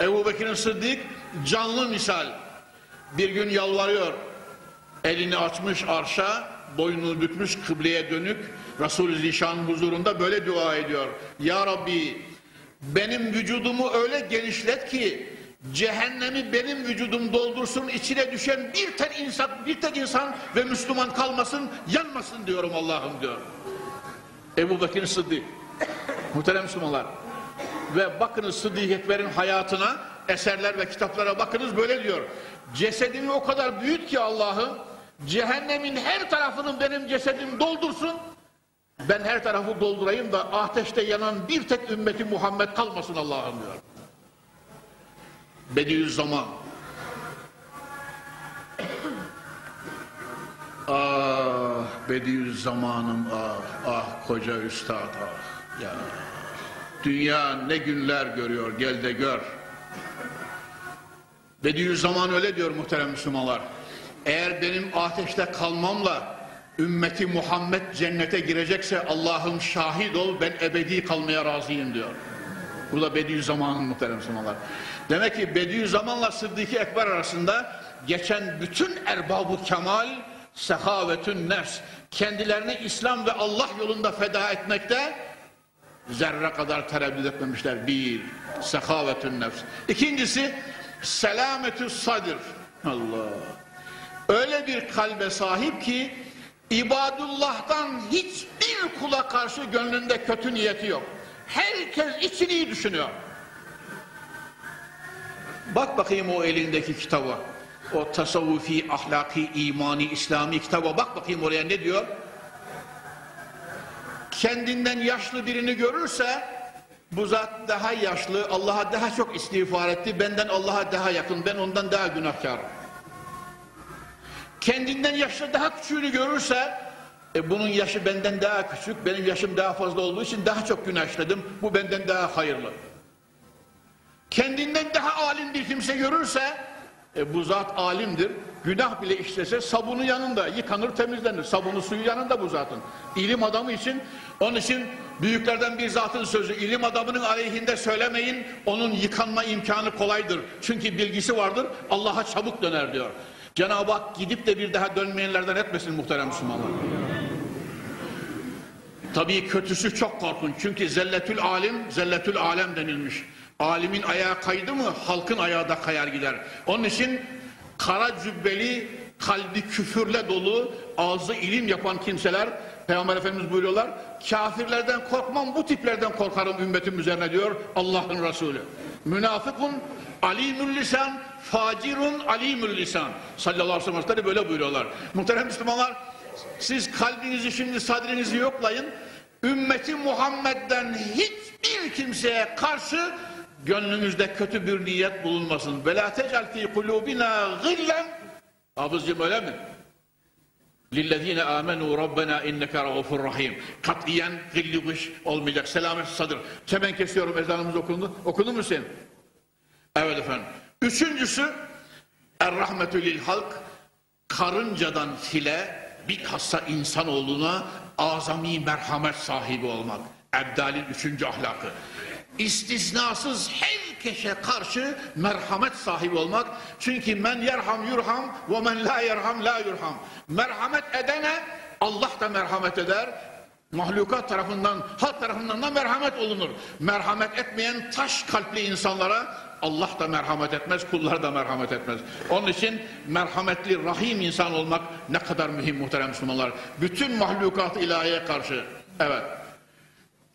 Ebu Bekir'in Sıddık canlı misal. Bir gün yalvarıyor. Elini açmış arşa, boynunu bükmüş kıbleye dönük. Resul-i Zişan'ın huzurunda böyle dua ediyor. Ya Rabbi benim vücudumu öyle genişlet ki cehennemi benim vücudum doldursun içine düşen bir tek insan bir tek insan ve Müslüman kalmasın yanmasın diyorum Allah'ım diyor. Ebu Bekir Sıddık muhterem Müslümanlar ve bakınız Sıddık Ekber'in hayatına eserler ve kitaplara bakınız böyle diyor cesedimi o kadar büyüt ki Allah'ım cehennemin her tarafını benim cesedim doldursun ben her tarafı doldurayım da ateşte yanan bir tek ümmeti Muhammed kalmasın Allah'ım diyor. Bediüzzaman. Ah Bediüzzaman'ım ah ah koca üstad ah ya. Dünya ne günler görüyor gel de gör. Bediüzzaman öyle diyor muhterem Müslümanlar. Eğer benim ateşte kalmamla ümmeti Muhammed cennete girecekse Allah'ım şahit ol ben ebedi kalmaya razıyım diyor. Bu da Bediüzzaman'ın muhterem Müslümanlar. Demek ki Bediüzzaman'la Sıddık-ı Ekber arasında geçen bütün erbab-ı kemal sehavetün nefs kendilerini İslam ve Allah yolunda feda etmekte zerre kadar tereddüt etmemişler. Bir, sehavetün nefs. İkincisi, selametü sadir. Allah. Öyle bir kalbe sahip ki ibadullah'tan hiçbir kula karşı gönlünde kötü niyeti yok. Herkes için iyi düşünüyor. Bak bakayım o elindeki kitaba. O tasavvufi, ahlaki, imani, İslami kitaba bak bakayım oraya ne diyor? Kendinden yaşlı birini görürse bu zat daha yaşlı, Allah'a daha çok istiğfar etti, benden Allah'a daha yakın, ben ondan daha günahkarım. Kendinden yaşlı daha küçüğünü görürse e bunun yaşı benden daha küçük, benim yaşım daha fazla olduğu için daha çok günah işledim, bu benden daha hayırlı. Kendinden daha alim bir kimse görürse e bu zat alimdir. Günah bile işlese sabunu yanında yıkanır temizlenir. Sabunu suyu yanında bu zatın. İlim adamı için onun için büyüklerden bir zatın sözü ilim adamının aleyhinde söylemeyin. Onun yıkanma imkanı kolaydır. Çünkü bilgisi vardır. Allah'a çabuk döner diyor. Cenab-ı Hak gidip de bir daha dönmeyenlerden etmesin muhterem Müslümanlar. Tabii kötüsü çok korkunç. Çünkü zelletül alim, zelletül alem denilmiş. Alimin ayağı kaydı mı halkın ayağı da kayar gider. Onun için kara cübbeli, kalbi küfürle dolu, ağzı ilim yapan kimseler Peygamber Efendimiz buyuruyorlar. Kafirlerden korkmam bu tiplerden korkarım ümmetim üzerine diyor Allah'ın Resulü. Münafıkun alimül lisan, facirun alimül lisan. Sallallahu aleyhi ve sellem böyle buyuruyorlar. Muhterem Müslümanlar siz kalbinizi şimdi sadrinizi yoklayın. Ümmeti Muhammed'den hiçbir kimseye karşı gönlünüzde kötü bir niyet bulunmasın. Ve la tecal fi kulubina gillen Hafızcığım öyle mi? Lillezine amenu rabbena inneke raufur rahim. Katiyen gilli olmayacak. Selamet sadır. Hemen kesiyorum ezanımız okundu. Okundu mu senin? Evet efendim. Üçüncüsü er rahmetü lil halk karıncadan file bilhassa insanoğluna azami merhamet sahibi olmak. Ebdal'in üçüncü ahlakı istisnasız herkese karşı merhamet sahibi olmak. Çünkü men yerham yurham ve men la yerham la yurham. Merhamet edene Allah da merhamet eder. Mahlukat tarafından, halk tarafından da merhamet olunur. Merhamet etmeyen taş kalpli insanlara Allah da merhamet etmez, kullar da merhamet etmez. Onun için merhametli, rahim insan olmak ne kadar mühim muhterem Müslümanlar. Bütün mahlukat ilahiye karşı. Evet.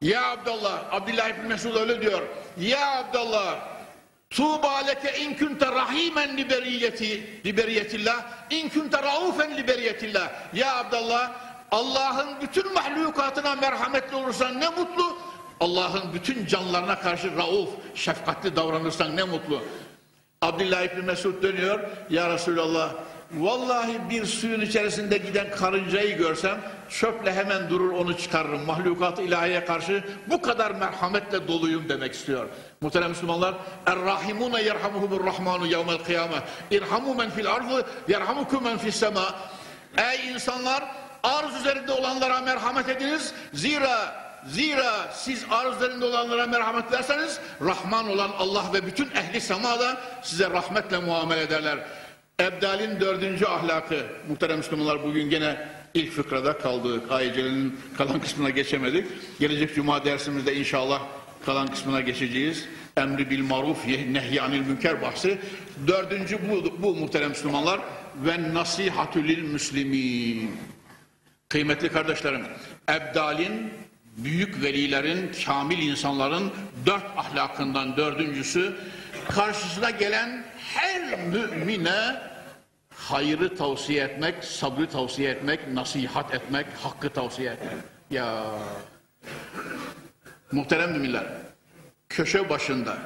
Ya Abdullah, Abdullah İbni Mesud öyle diyor. Ya Abdullah, Tuğba leke in kunte rahimen liberiyeti liberiyetillah in kunte raufen liberiyetillah. Ya Abdullah, Allah'ın bütün mahlukatına merhametli olursan ne mutlu. Allah'ın bütün canlarına karşı rauf, şefkatli davranırsan ne mutlu. Abdullah İbni Mesud dönüyor. Ya Resulallah, Vallahi bir suyun içerisinde giden karıncayı görsem çöple hemen durur onu çıkarırım. Mahlukat ilahiye karşı bu kadar merhametle doluyum demek istiyor. Muhterem Müslümanlar Er-Rahimune yerhamuhumur rahmanu yevmel kıyame İrhamu men fil ardı yerhamukum men fis sema Ey insanlar arz üzerinde olanlara merhamet ediniz. Zira Zira siz arz üzerinde olanlara merhamet ederseniz Rahman olan Allah ve bütün ehli sema da size rahmetle muamele ederler. Ebdal'in dördüncü ahlakı. Muhterem Müslümanlar bugün gene ilk fıkrada kaldık. Ayece'nin kalan kısmına geçemedik. Gelecek cuma dersimizde inşallah kalan kısmına geçeceğiz. Emri bil maruf nehyanil münker bahsi. Dördüncü bu, bu muhterem Müslümanlar. Ve nasihatü lil müslimin. Kıymetli kardeşlerim, Ebdal'in, büyük velilerin, kamil insanların dört ahlakından dördüncüsü, karşısına gelen her mümine hayrı tavsiye etmek, sabrı tavsiye etmek, nasihat etmek, hakkı tavsiye etmek. Ya muhterem müminler, köşe başında,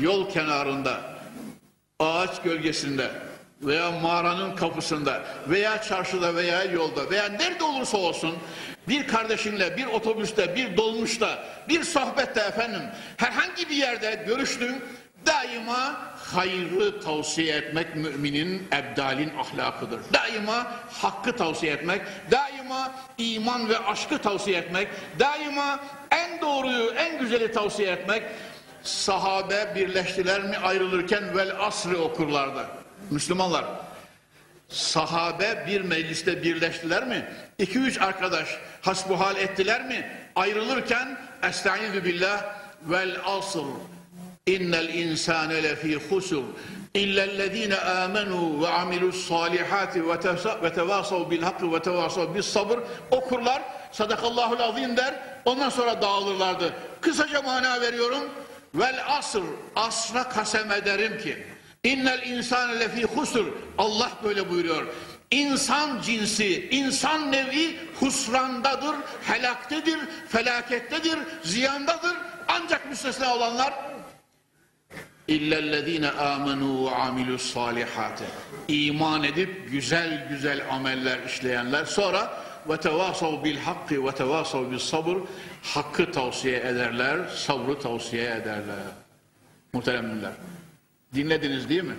yol kenarında, ağaç gölgesinde veya mağaranın kapısında veya çarşıda veya yolda veya nerede olursa olsun bir kardeşinle bir otobüste bir dolmuşta bir sohbette efendim herhangi bir yerde görüştün daima hayrı tavsiye etmek müminin ebdalin ahlakıdır. Daima hakkı tavsiye etmek, daima iman ve aşkı tavsiye etmek, daima en doğruyu, en güzeli tavsiye etmek. Sahabe birleştiler mi ayrılırken vel asrı okurlardı. Müslümanlar, sahabe bir mecliste birleştiler mi? İki üç arkadaş hasbuhal ettiler mi? Ayrılırken Estaizu billah vel asr illellezîne âmenû ve amilus salihati ve tevâsav bil hakkı ve tevâsav bis sabır okurlar sadakallahul azim der ondan sonra dağılırlardı. Kısaca mana veriyorum vel asr asra kasem ederim ki İnnel insane lefî husur. Allah böyle buyuruyor. İnsan cinsi, insan nevi husrandadır, helaktedir, felakettedir, ziyandadır. Ancak müstesna olanlar İllellezine amenu ve amilus salihate. İman edip güzel güzel ameller işleyenler sonra ve tevasav bil hakkı ve tevasav bil sabır hakkı tavsiye ederler, sabrı tavsiye ederler. Muhteremler. Dinlediniz değil mi?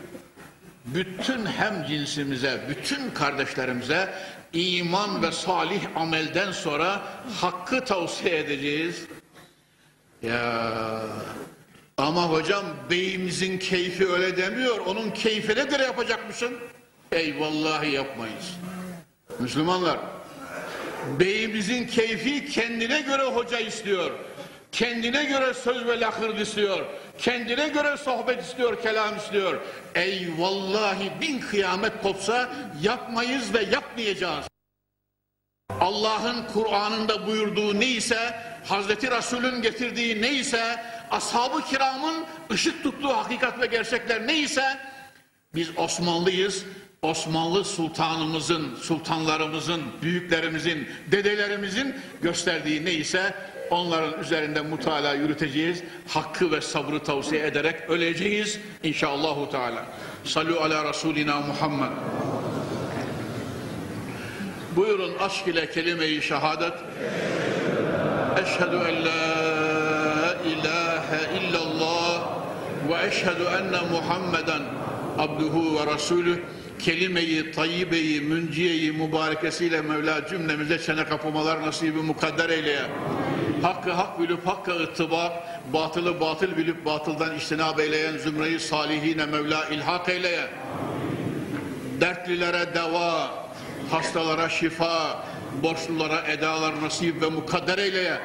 Bütün hem cinsimize, bütün kardeşlerimize iman ve salih amelden sonra hakkı tavsiye edeceğiz. Ya ama hocam beyimizin keyfi öyle demiyor. Onun keyfine göre yapacakmışsın. Ey vallahi yapmayız. Müslümanlar beyimizin keyfi kendine göre hoca istiyor. Kendine göre söz ve lakırd istiyor. Kendine göre sohbet istiyor, kelam istiyor. Ey vallahi bin kıyamet kopsa yapmayız ve yapmayacağız. Allah'ın Kur'an'ında buyurduğu neyse, Hazreti Resul'ün getirdiği neyse, ashab-ı kiramın ışık tuttuğu hakikat ve gerçekler neyse, biz Osmanlıyız, Osmanlı sultanımızın, sultanlarımızın, büyüklerimizin, dedelerimizin gösterdiği neyse onların üzerinde mutala yürüteceğiz. Hakkı ve sabrı tavsiye ederek öleceğiz inşallahü teala. Salu ala Resulina Muhammed. Buyurun aşk ile kelime-i şehadet. Eşhedü en la ilahe illallah ve eşhedü enne Muhammeden abduhu ve resulü kelime-i tayyibeyi, münciyeyi, mübarekesiyle Mevla cümlemize çene kapamalar nasibi mukadder eyleye. Hakkı hak bilip hakka ıttıba, batılı batıl bilip batıldan iştinab eyleyen zümreyi salihine Mevla ilhak eyleye. Dertlilere deva, hastalara şifa, borçlulara edalar nasip ve mukadder eyleye.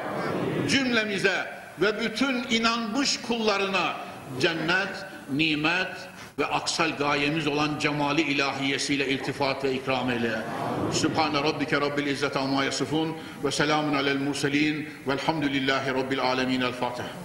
Cümlemize ve bütün inanmış kullarına cennet, nimet, ve aksal gayemiz olan cemali ilahiyesiyle iltifat ve ikram eyle. Sübhane Rabbike Rabbil İzzet Amma Yasifun ve selamun alel murselin velhamdülillahi Rabbil Alemin. El Fatiha.